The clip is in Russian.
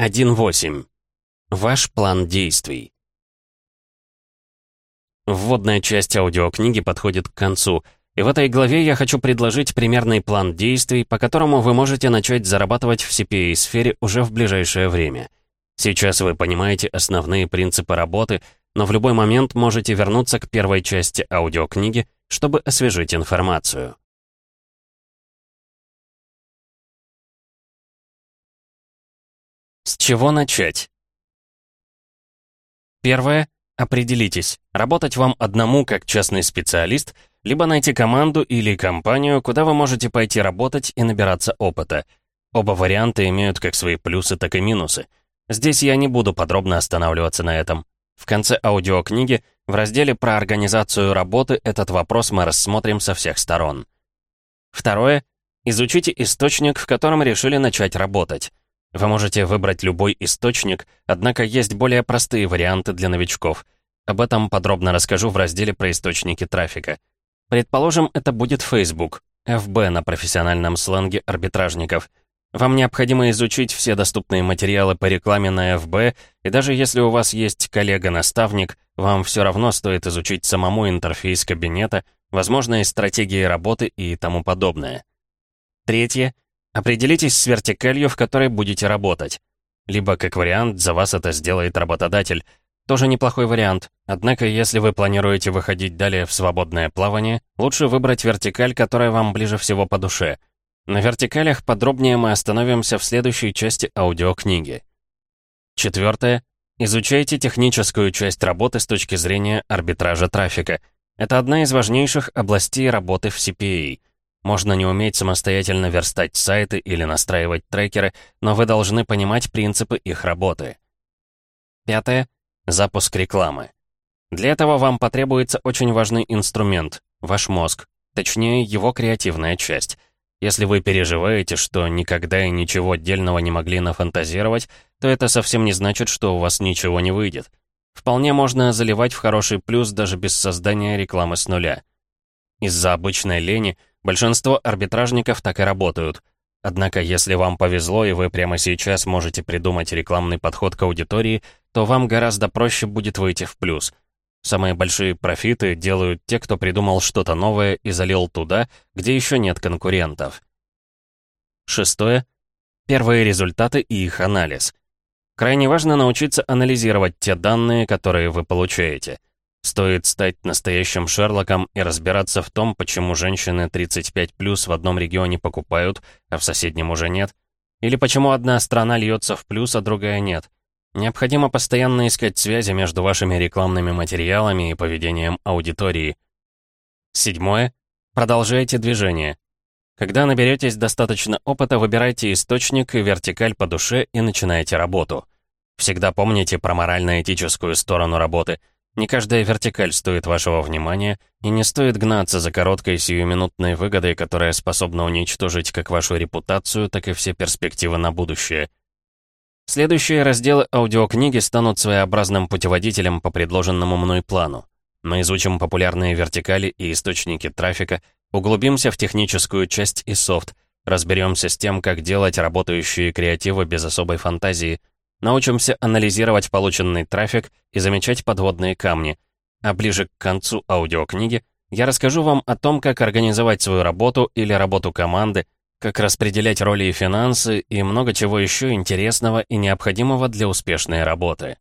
1.8. Ваш план действий. Вводная часть аудиокниги подходит к концу, и в этой главе я хочу предложить примерный план действий, по которому вы можете начать зарабатывать в CPA-сфере уже в ближайшее время. Сейчас вы понимаете основные принципы работы, но в любой момент можете вернуться к первой части аудиокниги, чтобы освежить информацию. С чего начать? Первое. Определитесь, работать вам одному как частный специалист, либо найти команду или компанию, куда вы можете пойти работать и набираться опыта. Оба варианта имеют как свои плюсы, так и минусы. Здесь я не буду подробно останавливаться на этом. В конце аудиокниги в разделе про организацию работы этот вопрос мы рассмотрим со всех сторон. Второе. Изучите источник, в котором решили начать работать. Вы можете выбрать любой источник, однако есть более простые варианты для новичков. Об этом подробно расскажу в разделе про источники трафика. Предположим, это будет Facebook, FB на профессиональном сленге арбитражников. Вам необходимо изучить все доступные материалы по рекламе на FB, и даже если у вас есть коллега-наставник, вам все равно стоит изучить самому интерфейс кабинета, возможные стратегии работы и тому подобное. Третье — Определитесь с вертикалью, в которой будете работать. Либо, как вариант, за вас это сделает работодатель. Тоже неплохой вариант. Однако, если вы планируете выходить далее в свободное плавание, лучше выбрать вертикаль, которая вам ближе всего по душе. На вертикалях подробнее мы остановимся в следующей части аудиокниги. Четвертое. Изучайте техническую часть работы с точки зрения арбитража трафика. Это одна из важнейших областей работы в CPA. Можно не уметь самостоятельно верстать сайты или настраивать трекеры, но вы должны понимать принципы их работы. Пятое. Запуск рекламы. Для этого вам потребуется очень важный инструмент — ваш мозг, точнее, его креативная часть. Если вы переживаете, что никогда и ничего отдельного не могли нафантазировать, то это совсем не значит, что у вас ничего не выйдет. Вполне можно заливать в хороший плюс даже без создания рекламы с нуля. Из-за обычной лени Большинство арбитражников так и работают. Однако, если вам повезло и вы прямо сейчас можете придумать рекламный подход к аудитории, то вам гораздо проще будет выйти в плюс. Самые большие профиты делают те, кто придумал что-то новое и залил туда, где еще нет конкурентов. Шестое. Первые результаты и их анализ. Крайне важно научиться анализировать те данные, которые вы получаете. Стоит стать настоящим Шерлоком и разбираться в том, почему женщины 35+, в одном регионе покупают, а в соседнем уже нет. Или почему одна страна льется в плюс, а другая нет. Необходимо постоянно искать связи между вашими рекламными материалами и поведением аудитории. Седьмое. Продолжайте движение. Когда наберетесь достаточно опыта, выбирайте источник и вертикаль по душе и начинайте работу. Всегда помните про морально-этическую сторону работы – не каждая вертикаль стоит вашего внимания, и не стоит гнаться за короткой сиюминутной выгодой, которая способна уничтожить как вашу репутацию, так и все перспективы на будущее. Следующие разделы аудиокниги станут своеобразным путеводителем по предложенному мной плану. Мы изучим популярные вертикали и источники трафика, углубимся в техническую часть и софт, разберемся с тем, как делать работающие креативы без особой фантазии, Научимся анализировать полученный трафик и замечать подводные камни. А ближе к концу аудиокниги я расскажу вам о том, как организовать свою работу или работу команды, как распределять роли и финансы и много чего еще интересного и необходимого для успешной работы.